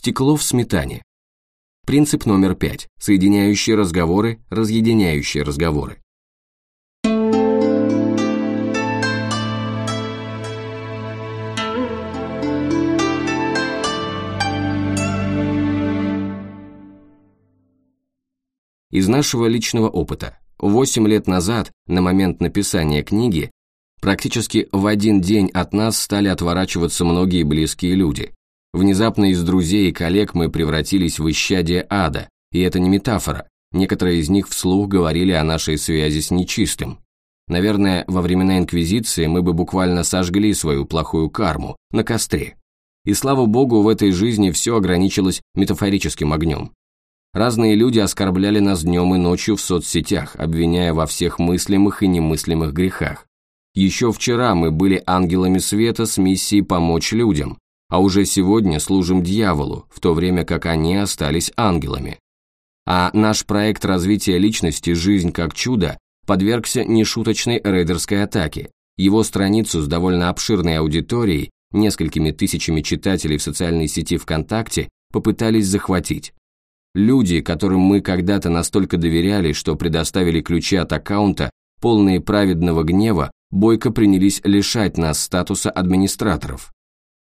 Стекло в сметане. Принцип номер пять. Соединяющие разговоры, разъединяющие разговоры. Из нашего личного опыта. Восемь лет назад, на момент написания книги, практически в один день от нас стали отворачиваться многие близкие люди. Внезапно из друзей и коллег мы превратились в исчадие ада, и это не метафора. Некоторые из них вслух говорили о нашей связи с нечистым. Наверное, во времена Инквизиции мы бы буквально сожгли свою плохую карму на костре. И слава богу, в этой жизни все ограничилось метафорическим огнем. Разные люди оскорбляли нас днем и ночью в соцсетях, обвиняя во всех мыслимых и немыслимых грехах. Еще вчера мы были ангелами света с миссией помочь людям, а уже сегодня служим дьяволу, в то время как они остались ангелами. А наш проект развития личности «Жизнь как чудо» подвергся нешуточной рейдерской атаке. Его страницу с довольно обширной аудиторией, несколькими тысячами читателей в социальной сети ВКонтакте, попытались захватить. Люди, которым мы когда-то настолько доверяли, что предоставили ключи от аккаунта, полные праведного гнева, бойко принялись лишать нас статуса администраторов.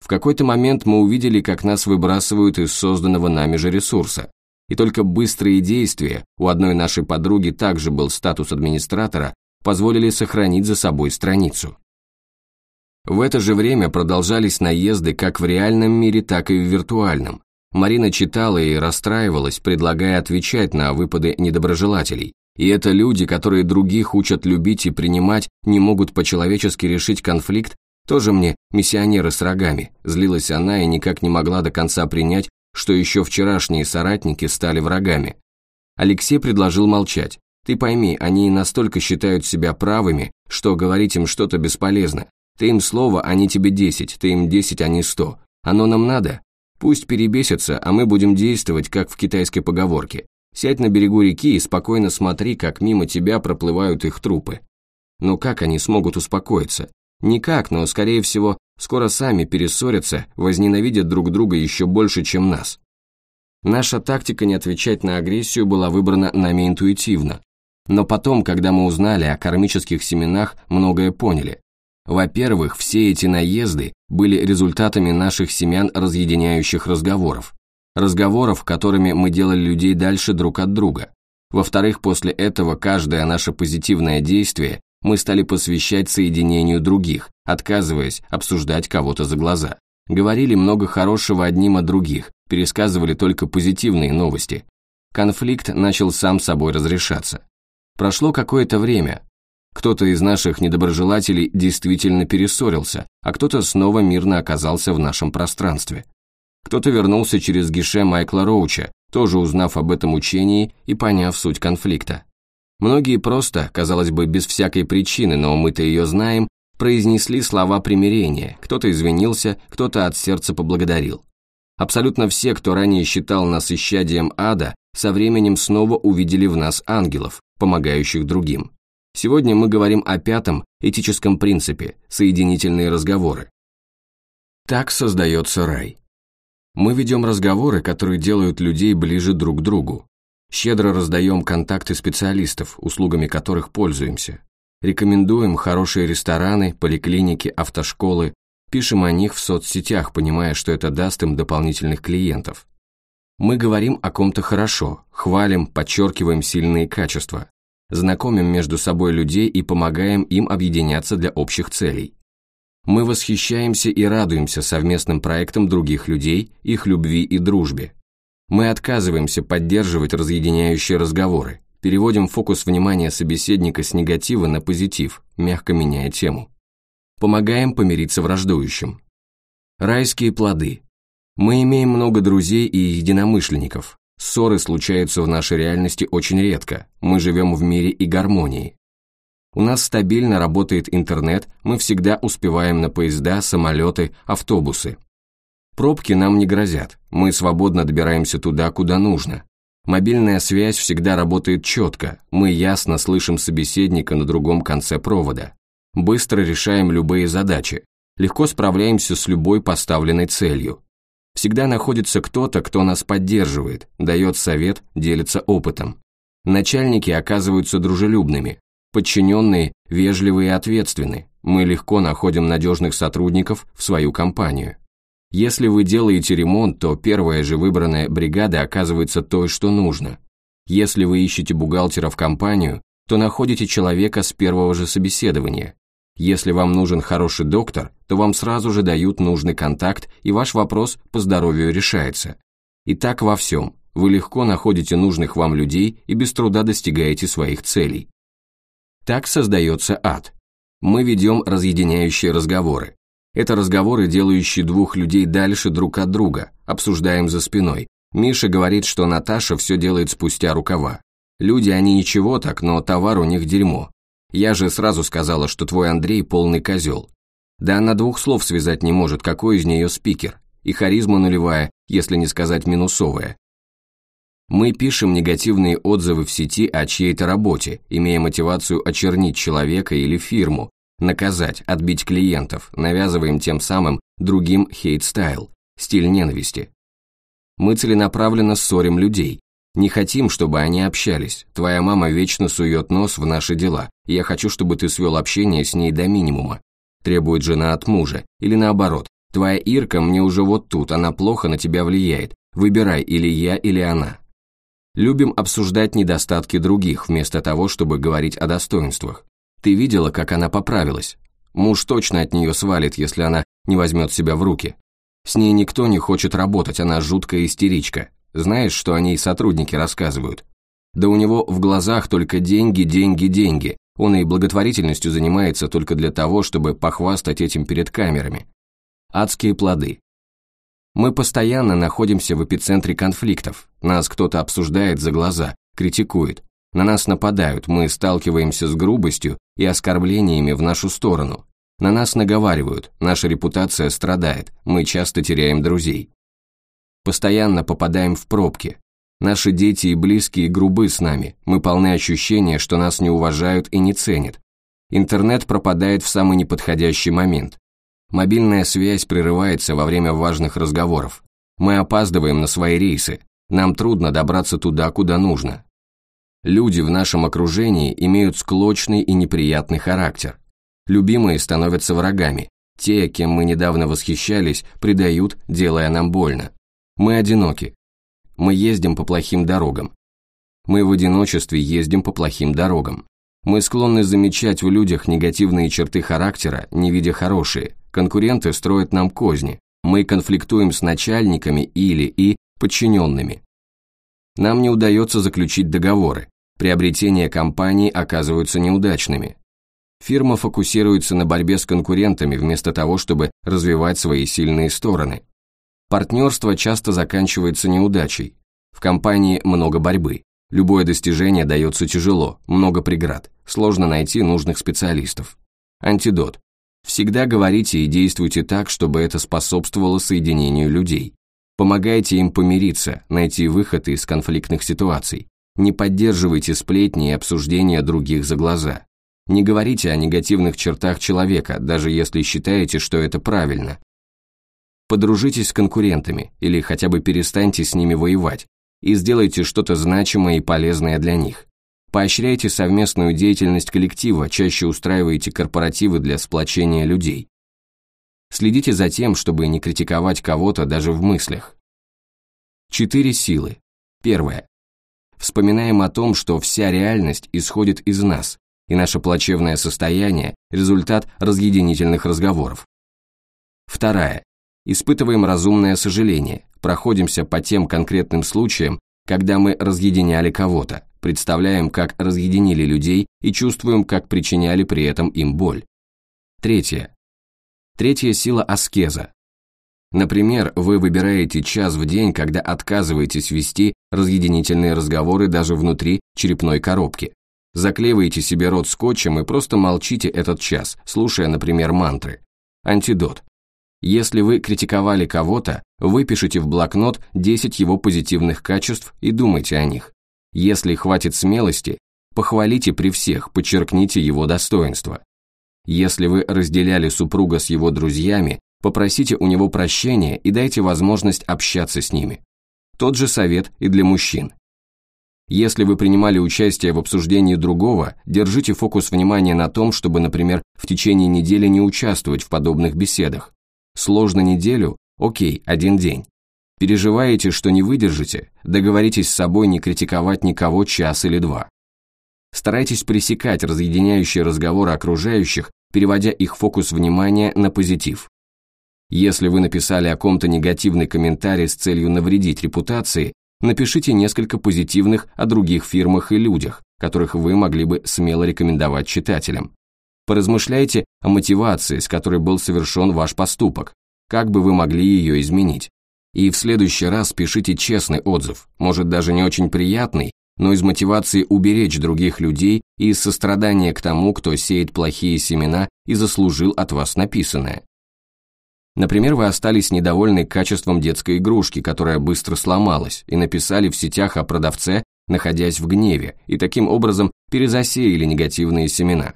В какой-то момент мы увидели, как нас выбрасывают из созданного нами же ресурса. И только быстрые действия, у одной нашей подруги также был статус администратора, позволили сохранить за собой страницу. В это же время продолжались наезды как в реальном мире, так и в виртуальном, Марина читала и расстраивалась, предлагая отвечать на выпады недоброжелателей. И это люди, которые других учат любить и принимать, не могут по-человечески решить конфликт, тоже мне миссионеры с рогами. Злилась она и никак не могла до конца принять, что еще вчерашние соратники стали врагами. Алексей предложил молчать. Ты пойми, они настолько считают себя правыми, что говорить им что-то бесполезно. Ты им слово, они тебе десять, ты им десять, они сто. Оно нам надо? Пусть перебесятся, а мы будем действовать, как в китайской поговорке. Сядь на берегу реки и спокойно смотри, как мимо тебя проплывают их трупы. Но как они смогут успокоиться? Никак, но, скорее всего, скоро сами перессорятся, возненавидят друг друга еще больше, чем нас. Наша тактика не отвечать на агрессию была выбрана нами интуитивно. Но потом, когда мы узнали о кармических семенах, многое поняли. Во-первых, все эти наезды были результатами наших семян разъединяющих разговоров. Разговоров, которыми мы делали людей дальше друг от друга. Во-вторых, после этого каждое наше позитивное действие мы стали посвящать соединению других, отказываясь обсуждать кого-то за глаза. Говорили много хорошего одним о других, пересказывали только позитивные новости. Конфликт начал сам собой разрешаться. Прошло какое-то время, кто-то из наших недоброжелателей действительно перессорился, а кто-то снова мирно оказался в нашем пространстве. Кто-то вернулся через гише Майкла Роуча, тоже узнав об этом учении и поняв суть конфликта. Многие просто, казалось бы, без всякой причины, но мы-то ее знаем, произнесли слова примирения, кто-то извинился, кто-то от сердца поблагодарил. Абсолютно все, кто ранее считал нас исчадием ада, со временем снова увидели в нас ангелов, помогающих другим. Сегодня мы говорим о пятом этическом принципе – соединительные разговоры. Так создается рай. Мы ведем разговоры, которые делают людей ближе друг к другу. Щедро раздаем контакты специалистов, услугами которых пользуемся. Рекомендуем хорошие рестораны, поликлиники, автошколы, пишем о них в соцсетях, понимая, что это даст им дополнительных клиентов. Мы говорим о ком-то хорошо, хвалим, подчеркиваем сильные качества знакомим между собой людей и помогаем им объединяться для общих целей. Мы восхищаемся и радуемся совместным проектам других людей, их любви и дружбе. Мы отказываемся поддерживать разъединяющие разговоры, переводим фокус внимания собеседника с негатива на позитив, мягко меняя тему. Помогаем помириться враждующим. Райские плоды. Мы имеем много друзей и единомышленников, Ссоры случаются в нашей реальности очень редко, мы живем в мире и гармонии. У нас стабильно работает интернет, мы всегда успеваем на поезда, самолеты, автобусы. Пробки нам не грозят, мы свободно добираемся туда, куда нужно. Мобильная связь всегда работает четко, мы ясно слышим собеседника на другом конце провода. Быстро решаем любые задачи, легко справляемся с любой поставленной целью. Всегда находится кто-то, кто нас поддерживает, дает совет, делится опытом. Начальники оказываются дружелюбными, подчиненные вежливые и ответственны. Мы легко находим надежных сотрудников в свою компанию. Если вы делаете ремонт, то первая же выбранная бригада оказывается той, что нужно. Если вы ищете бухгалтера в компанию, то находите человека с первого же собеседования. Если вам нужен хороший доктор, то вам сразу же дают нужный контакт, и ваш вопрос по здоровью решается. И так во всем. Вы легко находите нужных вам людей и без труда достигаете своих целей. Так создается ад. Мы ведем разъединяющие разговоры. Это разговоры, делающие двух людей дальше друг от друга, обсуждаем за спиной. Миша говорит, что Наташа все делает спустя рукава. Люди, они ничего так, но товар у них дерьмо. Я же сразу сказала, что твой Андрей полный козел. Да она двух слов связать не может, какой из нее спикер. И харизма нулевая, если не сказать минусовая. Мы пишем негативные отзывы в сети о чьей-то работе, имея мотивацию очернить человека или фирму, наказать, отбить клиентов, навязываем тем самым другим hate style, стиль ненависти. Мы целенаправленно ссорим людей, не хотим, чтобы они общались. Твоя мама вечно сует нос в наши дела, я хочу, чтобы ты свел общение с ней до минимума. Требует жена от мужа, или наоборот. Твоя Ирка мне уже вот тут, она плохо на тебя влияет. Выбирай, или я, или она. Любим обсуждать недостатки других, вместо того, чтобы говорить о достоинствах. Ты видела, как она поправилась? Муж точно от нее свалит, если она не возьмет себя в руки. С ней никто не хочет работать, она жуткая истеричка. Знаешь, что о ней сотрудники рассказывают? Да у него в глазах только деньги, деньги, деньги. Он и благотворительностью занимается только для того, чтобы похвастать этим перед камерами. Адские плоды. Мы постоянно находимся в эпицентре конфликтов. Нас кто-то обсуждает за глаза, критикует. На нас нападают, мы сталкиваемся с грубостью и оскорблениями в нашу сторону. На нас наговаривают, наша репутация страдает, мы часто теряем друзей. Постоянно попадаем в пробки. Наши дети и близкие грубы с нами, мы полны ощущения, что нас не уважают и не ценят. Интернет пропадает в самый неподходящий момент. Мобильная связь прерывается во время важных разговоров. Мы опаздываем на свои рейсы. Нам трудно добраться туда, куда нужно. Люди в нашем окружении имеют склочный и неприятный характер. Любимые становятся врагами. Те, кем мы недавно восхищались, предают, делая нам больно. Мы одиноки. Мы ездим по плохим дорогам. Мы в одиночестве ездим по плохим дорогам. Мы склонны замечать в людях негативные черты характера, не видя хорошие. Конкуренты строят нам козни. Мы конфликтуем с начальниками или и подчиненными. Нам не удается заключить договоры приобретения компаний оказываются неудачными. Фирма фокусируется на борьбе с конкурентами вместо того, чтобы развивать свои сильные стороны. Партнерство часто заканчивается неудачей. В компании много борьбы. Любое достижение дается тяжело, много преград, сложно найти нужных специалистов. Антидот. Всегда говорите и действуйте так, чтобы это способствовало соединению людей. Помогайте им помириться, найти выход из конфликтных ситуаций. Не поддерживайте сплетни и обсуждения других за глаза. Не говорите о негативных чертах человека, даже если считаете, что это правильно. Подружитесь с конкурентами или хотя бы перестаньте с ними воевать и сделайте что-то значимое и полезное для них. Поощряйте совместную деятельность коллектива, чаще устраивайте корпоративы для сплочения людей. Следите за тем, чтобы не критиковать кого-то даже в мыслях. Четыре силы. Первое вспоминаем о том, что вся реальность исходит из нас, и наше плачевное состояние – результат разъединительных разговоров. Вторая. Испытываем разумное сожаление, проходимся по тем конкретным случаям, когда мы разъединяли кого-то, представляем, как разъединили людей и чувствуем, как причиняли при этом им боль. Третье. Третья сила аскеза, Например, вы выбираете час в день, когда отказываетесь вести разъединительные разговоры даже внутри черепной коробки. Заклеиваете себе рот скотчем и просто молчите этот час, слушая, например, мантры. Антидот. Если вы критиковали кого-то, выпишите в блокнот 10 его позитивных качеств и думайте о них. Если хватит смелости, похвалите при всех, подчеркните его достоинства. Если вы разделяли супруга с его друзьями, Попросите у него прощения и дайте возможность общаться с ними. Тот же совет и для мужчин. Если вы принимали участие в обсуждении другого, держите фокус внимания на том, чтобы, например, в течение недели не участвовать в подобных беседах. Сложно неделю? Окей, один день. Переживаете, что не выдержите? Договоритесь с собой не критиковать никого час или два. Старайтесь пресекать разъединяющие разговоры окружающих, переводя их фокус внимания на позитив. Если вы написали о ком-то негативный комментарий с целью навредить репутации, напишите несколько позитивных о других фирмах и людях, которых вы могли бы смело рекомендовать читателям. Поразмышляйте о мотивации, с которой был совершен ваш поступок, как бы вы могли ее изменить. И в следующий раз пишите честный отзыв, может даже не очень приятный, но из мотивации уберечь других людей и из сострадания к тому, кто сеет плохие семена и заслужил от вас написанное. Например, вы остались недовольны качеством детской игрушки, которая быстро сломалась, и написали в сетях о продавце, находясь в гневе, и таким образом перезасеяли негативные семена.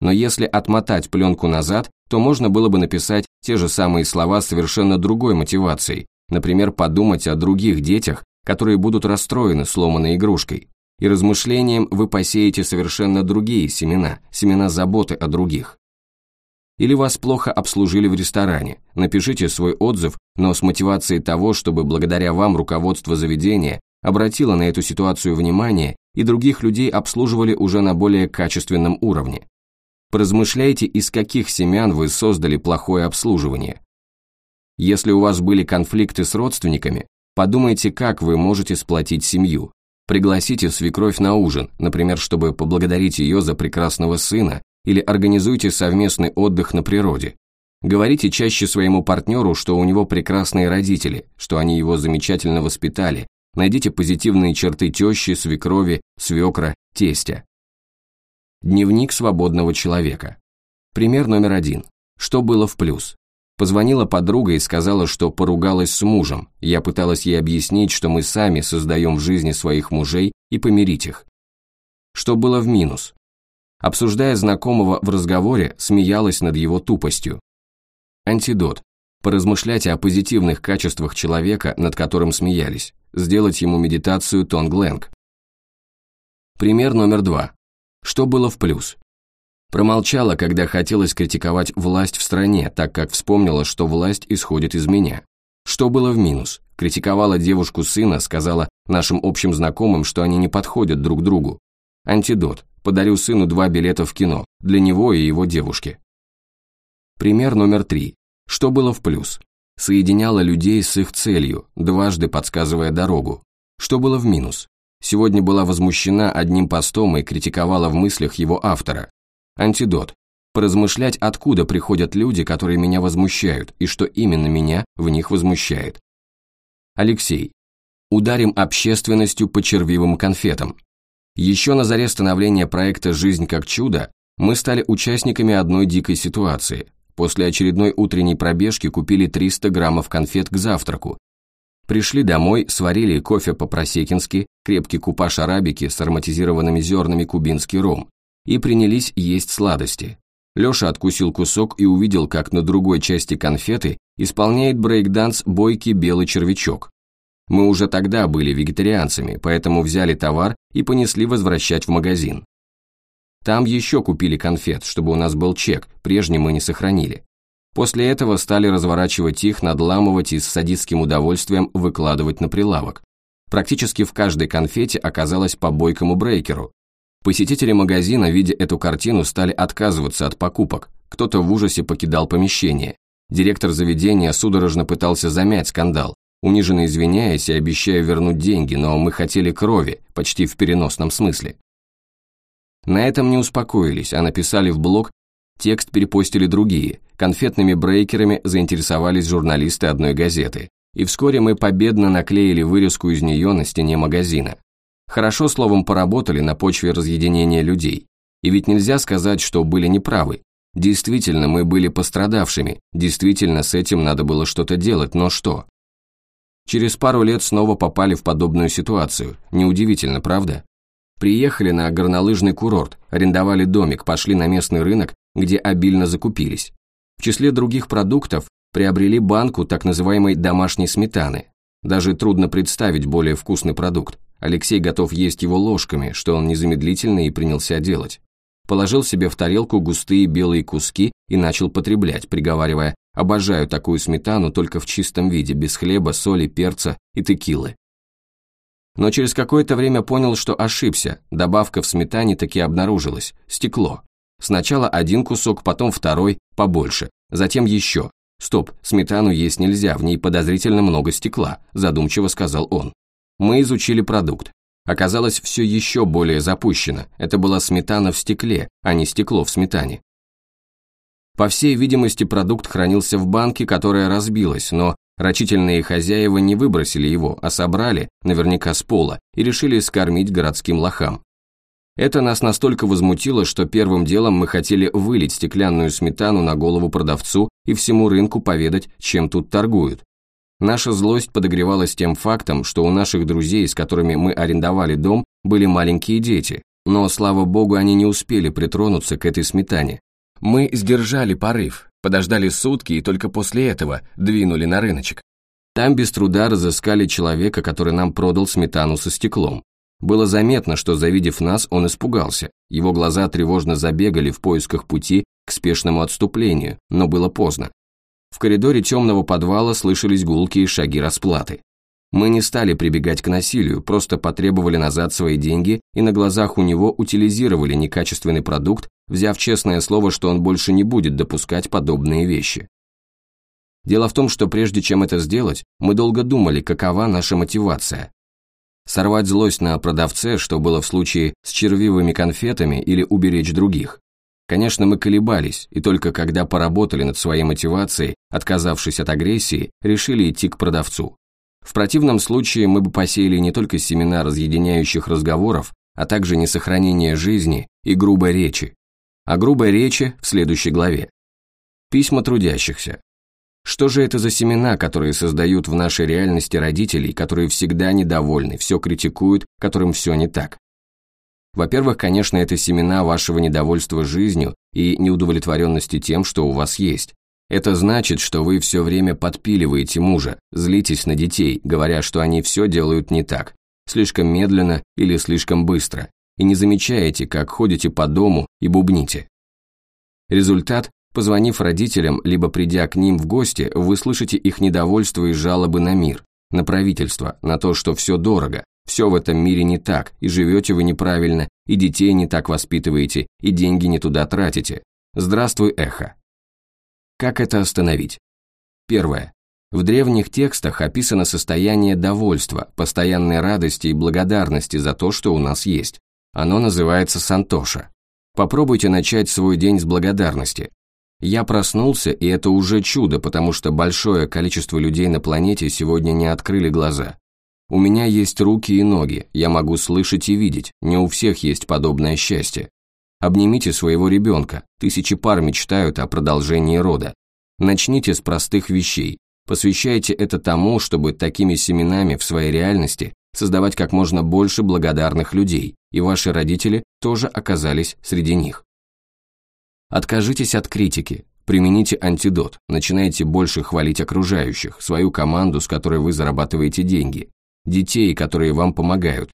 Но если отмотать пленку назад, то можно было бы написать те же самые слова совершенно другой мотивацией, например, подумать о других детях, которые будут расстроены сломанной игрушкой. И размышлением вы посеете совершенно другие семена, семена заботы о других. Или вас плохо обслужили в ресторане. Напишите свой отзыв, но с мотивацией того, чтобы благодаря вам руководство заведения обратило на эту ситуацию внимание и других людей обслуживали уже на более качественном уровне. Поразмышляйте, из каких семян вы создали плохое обслуживание. Если у вас были конфликты с родственниками, подумайте, как вы можете сплотить семью. Пригласите свекровь на ужин, например, чтобы поблагодарить ее за прекрасного сына или организуйте совместный отдых на природе. Говорите чаще своему партнеру, что у него прекрасные родители, что они его замечательно воспитали. Найдите позитивные черты тещи, свекрови, свекра, тестя. Дневник свободного человека. Пример номер один. Что было в плюс? Позвонила подруга и сказала, что поругалась с мужем. Я пыталась ей объяснить, что мы сами создаем в жизни своих мужей и помирить их. Что было в минус? Обсуждая знакомого в разговоре, смеялась над его тупостью. Антидот. Поразмышляйте о позитивных качествах человека, над которым смеялись. Сделать ему медитацию Тонгленг. Пример номер два. Что было в плюс? Промолчала, когда хотелось критиковать власть в стране, так как вспомнила, что власть исходит из меня. Что было в минус? Критиковала девушку сына, сказала нашим общим знакомым, что они не подходят друг другу. Антидот. Подарю сыну два билета в кино, для него и его девушки. Пример номер три. Что было в плюс? Соединяла людей с их целью, дважды подсказывая дорогу. Что было в минус? Сегодня была возмущена одним постом и критиковала в мыслях его автора. Антидот. Поразмышлять, откуда приходят люди, которые меня возмущают, и что именно меня в них возмущает. Алексей. Ударим общественностью по червивым конфетам. Еще на заре становления проекта «Жизнь как чудо» мы стали участниками одной дикой ситуации. После очередной утренней пробежки купили 300 граммов конфет к завтраку. Пришли домой, сварили кофе по-просекински, крепкий купаж арабики с ароматизированными зернами кубинский ром и принялись есть сладости. Леша откусил кусок и увидел, как на другой части конфеты исполняет брейкданс бойкий белый червячок. Мы уже тогда были вегетарианцами, поэтому взяли товар и понесли возвращать в магазин. Там еще купили конфет, чтобы у нас был чек, прежний мы не сохранили. После этого стали разворачивать их, надламывать и с садистским удовольствием выкладывать на прилавок. Практически в каждой конфете оказалось по бойкому брейкеру. Посетители магазина, видя эту картину, стали отказываться от покупок. Кто-то в ужасе покидал помещение. Директор заведения судорожно пытался замять скандал, униженно извиняясь и обещая вернуть деньги, но мы хотели крови, почти в переносном смысле. На этом не успокоились, а написали в блог, текст перепостили другие, конфетными брейкерами заинтересовались журналисты одной газеты, и вскоре мы победно наклеили вырезку из нее на стене магазина. Хорошо словом поработали на почве разъединения людей. И ведь нельзя сказать, что были неправы. Действительно, мы были пострадавшими, действительно с этим надо было что-то делать, но что? Через пару лет снова попали в подобную ситуацию. Неудивительно, правда? Приехали на горнолыжный курорт, арендовали домик, пошли на местный рынок, где обильно закупились. В числе других продуктов приобрели банку так называемой домашней сметаны. Даже трудно представить более вкусный продукт. Алексей готов есть его ложками, что он незамедлительно и принялся делать. Положил себе в тарелку густые белые куски и начал потреблять, приговаривая «обожаю такую сметану только в чистом виде, без хлеба, соли, перца и текилы». Но через какое-то время понял, что ошибся, добавка в сметане таки обнаружилась – стекло. Сначала один кусок, потом второй, побольше, затем еще. «Стоп, сметану есть нельзя, в ней подозрительно много стекла», – задумчиво сказал он. Мы изучили продукт. Оказалось, все еще более запущено. Это была сметана в стекле, а не стекло в сметане. По всей видимости, продукт хранился в банке, которая разбилась, но рачительные хозяева не выбросили его, а собрали, наверняка с пола, и решили скормить городским лохам. Это нас настолько возмутило, что первым делом мы хотели вылить стеклянную сметану на голову продавцу и всему рынку поведать, чем тут торгуют. Наша злость подогревалась тем фактом, что у наших друзей, с которыми мы арендовали дом, были маленькие дети, но, слава богу, они не успели притронуться к этой сметане. Мы сдержали порыв, подождали сутки и только после этого двинули на рыночек. Там без труда разыскали человека, который нам продал сметану со стеклом. Было заметно, что, завидев нас, он испугался. Его глаза тревожно забегали в поисках пути к спешному отступлению, но было поздно. В коридоре темного подвала слышались гулкие шаги расплаты. Мы не стали прибегать к насилию, просто потребовали назад свои деньги и на глазах у него утилизировали некачественный продукт, взяв честное слово, что он больше не будет допускать подобные вещи. Дело в том, что прежде чем это сделать, мы долго думали, какова наша мотивация. Сорвать злость на продавце, что было в случае с червивыми конфетами, или уберечь других. Конечно, мы колебались, и только когда поработали над своей мотивацией, отказавшись от агрессии, решили идти к продавцу. В противном случае мы бы посеяли не только семена разъединяющих разговоров, а также несохранение жизни и грубой речи. О грубой речи в следующей главе. Письма трудящихся. Что же это за семена, которые создают в нашей реальности родителей, которые всегда недовольны, все критикуют, которым все не так? Во-первых, конечно, это семена вашего недовольства жизнью и неудовлетворенности тем, что у вас есть. Это значит, что вы все время подпиливаете мужа, злитесь на детей, говоря, что они все делают не так, слишком медленно или слишком быстро, и не замечаете, как ходите по дому и бубните. Результат – позвонив родителям, либо придя к ним в гости, вы слышите их недовольство и жалобы на мир, на правительство, на то, что все дорого, все в этом мире не так, и живете вы неправильно, и детей не так воспитываете, и деньги не туда тратите. Здравствуй, эхо. Как это остановить? Первое. В древних текстах описано состояние довольства, постоянной радости и благодарности за то, что у нас есть. Оно называется сантоша. Попробуйте начать свой день с благодарности. Я проснулся, и это уже чудо, потому что большое количество людей на планете сегодня не открыли глаза. У меня есть руки и ноги, я могу слышать и видеть, не у всех есть подобное счастье. Обнимите своего ребенка, тысячи пар мечтают о продолжении рода. Начните с простых вещей, посвящайте это тому, чтобы такими семенами в своей реальности создавать как можно больше благодарных людей, и ваши родители тоже оказались среди них. Откажитесь от критики, примените антидот, начинайте больше хвалить окружающих, свою команду, с которой вы зарабатываете деньги, детей, которые вам помогают,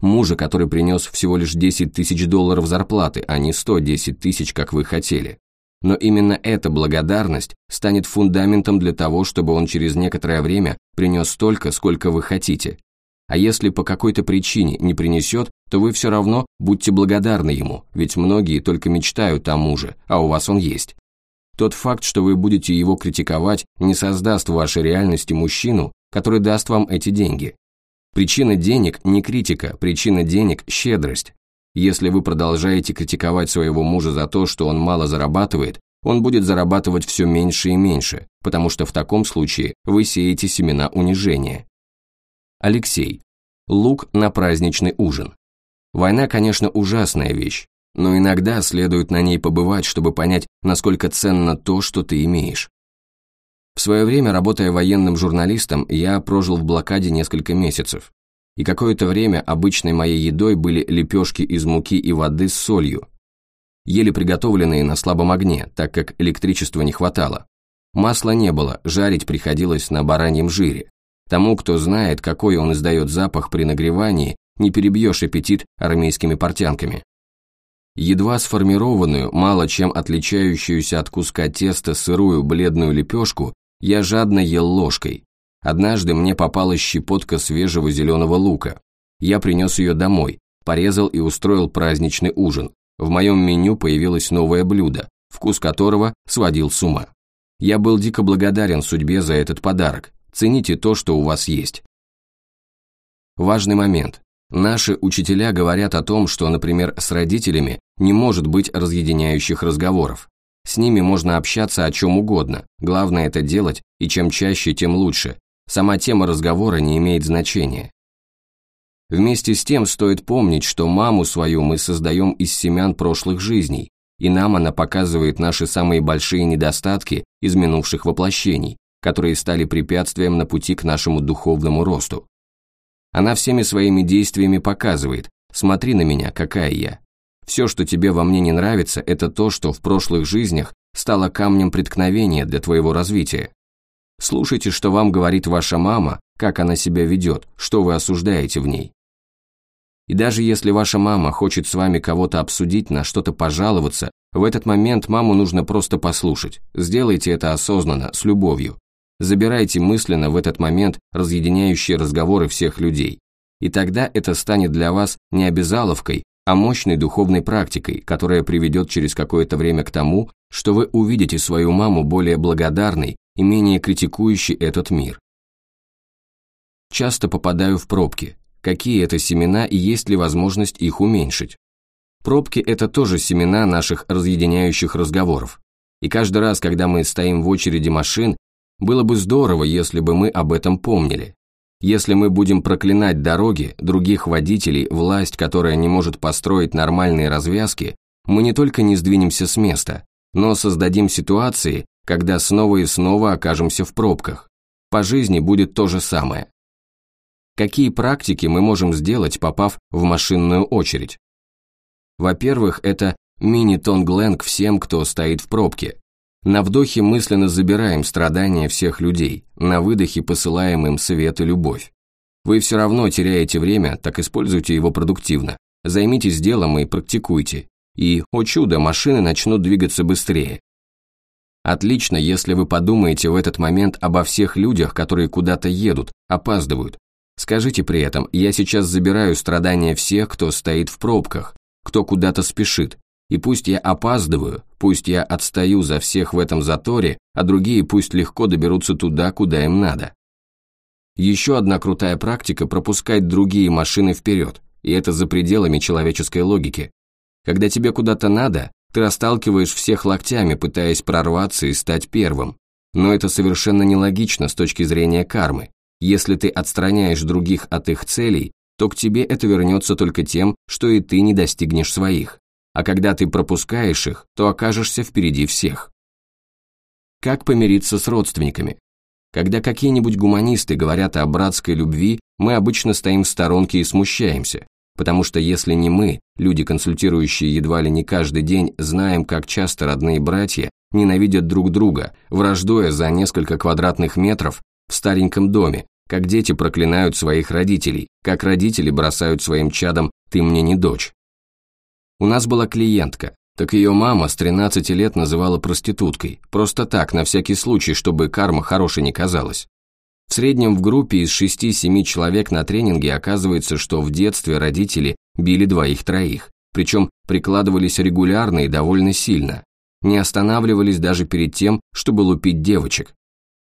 мужа, который принес всего лишь 10 тысяч долларов зарплаты, а не 110 тысяч, как вы хотели. Но именно эта благодарность станет фундаментом для того, чтобы он через некоторое время принес столько, сколько вы хотите. А если по какой-то причине не принесет, то вы все равно будьте благодарны ему, ведь многие только мечтают о муже, а у вас он есть. Тот факт, что вы будете его критиковать, не создаст в вашей реальности мужчину, который даст вам эти деньги. Причина денег не критика, причина денег – щедрость. Если вы продолжаете критиковать своего мужа за то, что он мало зарабатывает, он будет зарабатывать все меньше и меньше, потому что в таком случае вы сеете семена унижения. Алексей. Лук на праздничный ужин. Война, конечно, ужасная вещь, но иногда следует на ней побывать, чтобы понять, насколько ценно то, что ты имеешь. В свое время, работая военным журналистом, я прожил в блокаде несколько месяцев. И какое-то время обычной моей едой были лепешки из муки и воды с солью, еле приготовленные на слабом огне, так как электричества не хватало. Масла не было, жарить приходилось на бараньем жире. Тому, кто знает, какой он издает запах при нагревании, не перебьешь аппетит армейскими портянками. Едва сформированную, мало чем отличающуюся от куска теста сырую бледную лепешку я жадно ел ложкой. Однажды мне попалась щепотка свежего зеленого лука. Я принес ее домой, порезал и устроил праздничный ужин. В моем меню появилось новое блюдо, вкус которого сводил с ума. Я был дико благодарен судьбе за этот подарок. Цените то, что у вас есть. Важный момент. Наши учителя говорят о том, что, например, с родителями не может быть разъединяющих разговоров. С ними можно общаться о чем угодно, главное это делать, и чем чаще, тем лучше. Сама тема разговора не имеет значения. Вместе с тем стоит помнить, что маму свою мы создаем из семян прошлых жизней, и нам она показывает наши самые большие недостатки из минувших воплощений, которые стали препятствием на пути к нашему духовному росту. Она всеми своими действиями показывает, смотри на меня, какая я. Все, что тебе во мне не нравится, это то, что в прошлых жизнях стало камнем преткновения для твоего развития. Слушайте, что вам говорит ваша мама, как она себя ведет, что вы осуждаете в ней. И даже если ваша мама хочет с вами кого-то обсудить, на что-то пожаловаться, в этот момент маму нужно просто послушать. Сделайте это осознанно, с любовью. Забирайте мысленно в этот момент разъединяющие разговоры всех людей. И тогда это станет для вас не обязаловкой, а мощной духовной практикой, которая приведет через какое-то время к тому, что вы увидите свою маму более благодарной и менее критикующей этот мир. Часто попадаю в пробки. Какие это семена и есть ли возможность их уменьшить? Пробки – это тоже семена наших разъединяющих разговоров. И каждый раз, когда мы стоим в очереди машин, было бы здорово, если бы мы об этом помнили. Если мы будем проклинать дороги, других водителей, власть, которая не может построить нормальные развязки, мы не только не сдвинемся с места, но создадим ситуации, когда снова и снова окажемся в пробках. По жизни будет то же самое. Какие практики мы можем сделать, попав в машинную очередь? Во-первых, это мини-тонгленг всем, кто стоит в пробке. На вдохе мысленно забираем страдания всех людей, на выдохе посылаем им свет и любовь. Вы все равно теряете время, так используйте его продуктивно. Займитесь делом и практикуйте. И, о чудо, машины начнут двигаться быстрее. Отлично, если вы подумаете в этот момент обо всех людях, которые куда-то едут, опаздывают. Скажите при этом, я сейчас забираю страдания всех, кто стоит в пробках, кто куда-то спешит, и пусть я опаздываю, пусть я отстаю за всех в этом заторе, а другие пусть легко доберутся туда, куда им надо. Еще одна крутая практика – пропускать другие машины вперед, и это за пределами человеческой логики. Когда тебе куда-то надо, ты расталкиваешь всех локтями, пытаясь прорваться и стать первым. Но это совершенно нелогично с точки зрения кармы. Если ты отстраняешь других от их целей, то к тебе это вернется только тем, что и ты не достигнешь своих. А когда ты пропускаешь их, то окажешься впереди всех. Как помириться с родственниками? Когда какие-нибудь гуманисты говорят о братской любви, мы обычно стоим в сторонке и смущаемся, потому что если не мы, люди, консультирующие едва ли не каждый день, знаем, как часто родные братья ненавидят друг друга, враждуя за несколько квадратных метров в стареньком доме, как дети проклинают своих родителей, как родители бросают своим чадам «ты мне не дочь». У нас была клиентка, так ее мама с 13 лет называла проституткой, просто так, на всякий случай, чтобы карма хорошей не казалась. В среднем в группе из 6-7 человек на тренинге оказывается, что в детстве родители били двоих-троих, причем прикладывались регулярно и довольно сильно, не останавливались даже перед тем, чтобы лупить девочек.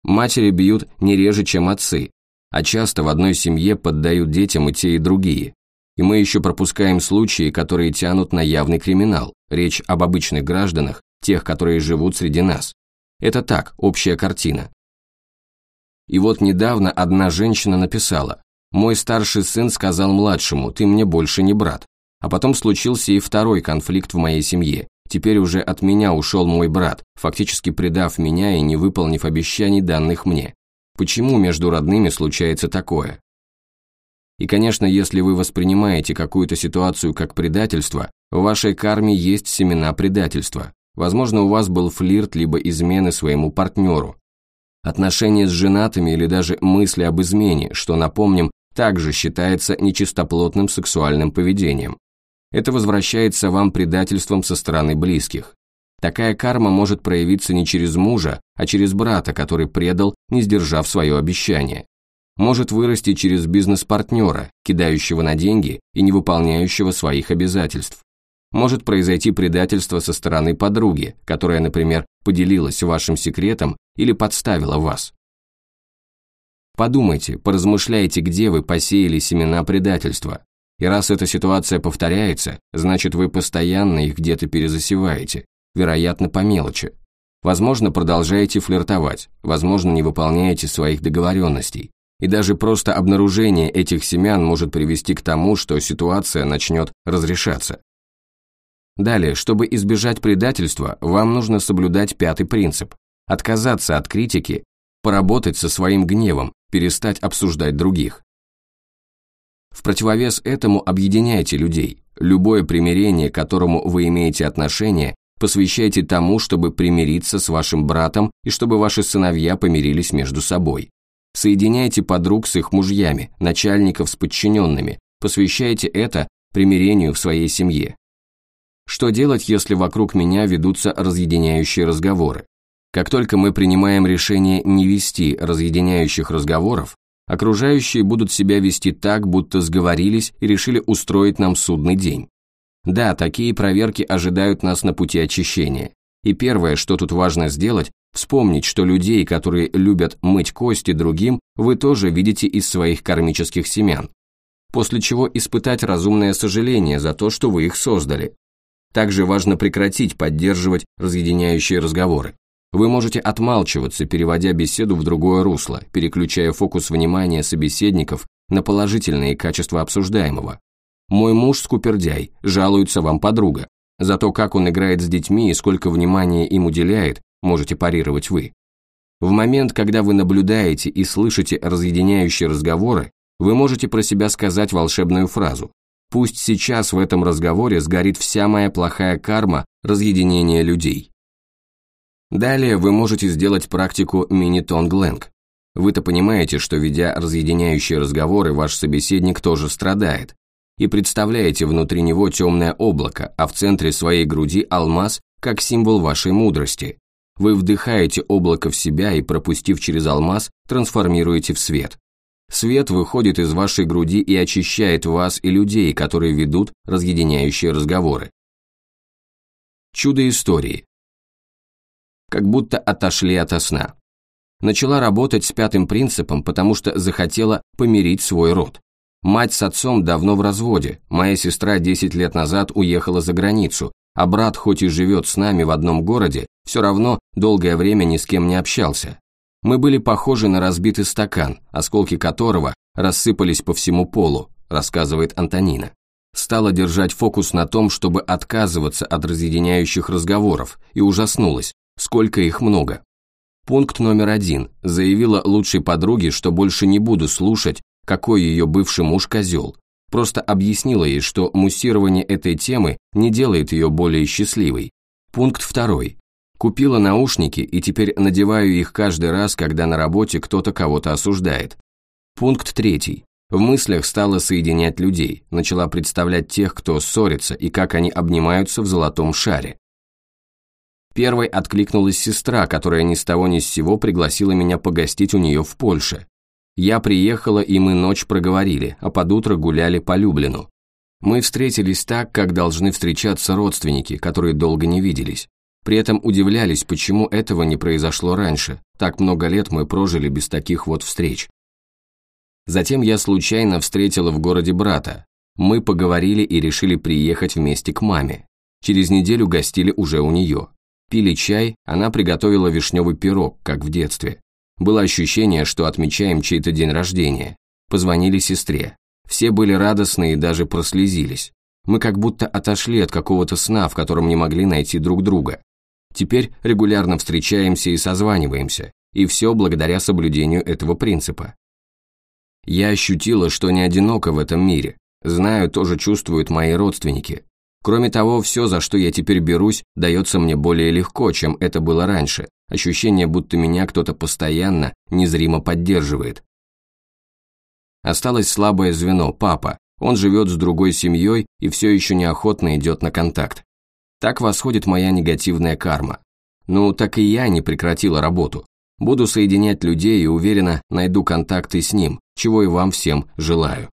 Матери бьют не реже, чем отцы, а часто в одной семье поддают детям и те, и другие, и мы еще пропускаем случаи, которые тянут на явный криминал. Речь об обычных гражданах, тех, которые живут среди нас. Это так, общая картина. И вот недавно одна женщина написала, «Мой старший сын сказал младшему, ты мне больше не брат». А потом случился и второй конфликт в моей семье. Теперь уже от меня ушел мой брат, фактически предав меня и не выполнив обещаний, данных мне. Почему между родными случается такое? И, конечно, если вы воспринимаете какую-то ситуацию как предательство, в вашей карме есть семена предательства. Возможно, у вас был флирт либо измены своему партнеру. Отношения с женатыми или даже мысли об измене, что, напомним, также считается нечистоплотным сексуальным поведением. Это возвращается вам предательством со стороны близких. Такая карма может проявиться не через мужа, а через брата, который предал, не сдержав свое обещание. Может вырасти через бизнес-партнера, кидающего на деньги и не выполняющего своих обязательств. Может произойти предательство со стороны подруги, которая, например, поделилась вашим секретом или подставила вас. Подумайте, поразмышляйте, где вы посеяли семена предательства. И раз эта ситуация повторяется, значит вы постоянно их где-то перезасеваете, вероятно, по мелочи. Возможно, продолжаете флиртовать, возможно, не выполняете своих договоренностей. И даже просто обнаружение этих семян может привести к тому, что ситуация начнет разрешаться. Далее, чтобы избежать предательства, вам нужно соблюдать пятый принцип – отказаться от критики, поработать со своим гневом, перестать обсуждать других. В противовес этому объединяйте людей. Любое примирение, к которому вы имеете отношение, посвящайте тому, чтобы примириться с вашим братом и чтобы ваши сыновья помирились между собой. Соединяйте подруг с их мужьями, начальников с подчиненными, посвящайте это примирению в своей семье. Что делать, если вокруг меня ведутся разъединяющие разговоры? Как только мы принимаем решение не вести разъединяющих разговоров, окружающие будут себя вести так, будто сговорились и решили устроить нам судный день. Да, такие проверки ожидают нас на пути очищения. И первое, что тут важно сделать, вспомнить, что людей, которые любят мыть кости другим, вы тоже видите из своих кармических семян. После чего испытать разумное сожаление за то, что вы их создали. Также важно прекратить поддерживать разъединяющие разговоры. Вы можете отмалчиваться, переводя беседу в другое русло, переключая фокус внимания собеседников на положительные качества обсуждаемого, мой муж скупердяй, жалуется вам подруга. За то, как он играет с детьми и сколько внимания им уделяет, можете парировать вы. В момент, когда вы наблюдаете и слышите разъединяющие разговоры, вы можете про себя сказать волшебную фразу «Пусть сейчас в этом разговоре сгорит вся моя плохая карма разъединения людей». Далее вы можете сделать практику мини-тонг-лэнг. Вы-то понимаете, что ведя разъединяющие разговоры, ваш собеседник тоже страдает, и представляете внутри него темное облако, а в центре своей груди алмаз, как символ вашей мудрости. Вы вдыхаете облако в себя и, пропустив через алмаз, трансформируете в свет. Свет выходит из вашей груди и очищает вас и людей, которые ведут разъединяющие разговоры. Чудо истории. Как будто отошли ото сна. Начала работать с пятым принципом, потому что захотела помирить свой род. Мать с отцом давно в разводе, моя сестра 10 лет назад уехала за границу, а брат хоть и живет с нами в одном городе, все равно долгое время ни с кем не общался. Мы были похожи на разбитый стакан, осколки которого рассыпались по всему полу, рассказывает Антонина. Стала держать фокус на том, чтобы отказываться от разъединяющих разговоров, и ужаснулась, сколько их много. Пункт номер один. Заявила лучшей подруге, что больше не буду слушать какой ее бывший муж козел. Просто объяснила ей, что муссирование этой темы не делает ее более счастливой. Пункт второй. Купила наушники и теперь надеваю их каждый раз, когда на работе кто-то кого-то осуждает. Пункт третий. В мыслях стала соединять людей, начала представлять тех, кто ссорится и как они обнимаются в золотом шаре. Первой откликнулась сестра, которая ни с того ни с сего пригласила меня погостить у нее в Польше. Я приехала, и мы ночь проговорили, а под утро гуляли по Люблину. Мы встретились так, как должны встречаться родственники, которые долго не виделись. При этом удивлялись, почему этого не произошло раньше. Так много лет мы прожили без таких вот встреч. Затем я случайно встретила в городе брата. Мы поговорили и решили приехать вместе к маме. Через неделю гостили уже у нее. Пили чай, она приготовила вишневый пирог, как в детстве. Было ощущение, что отмечаем чей-то день рождения. Позвонили сестре. Все были радостны и даже прослезились. Мы как будто отошли от какого-то сна, в котором не могли найти друг друга. Теперь регулярно встречаемся и созваниваемся, и все благодаря соблюдению этого принципа. Я ощутила, что не одиноко в этом мире. Знаю, тоже чувствуют мои родственники. Кроме того, все, за что я теперь берусь, дается мне более легко, чем это было раньше. Ощущение, будто меня кто-то постоянно, незримо поддерживает. Осталось слабое звено, папа. Он живет с другой семьей и все еще неохотно идет на контакт. Так восходит моя негативная карма. Ну, так и я не прекратила работу. Буду соединять людей и уверенно найду контакты с ним, чего и вам всем желаю.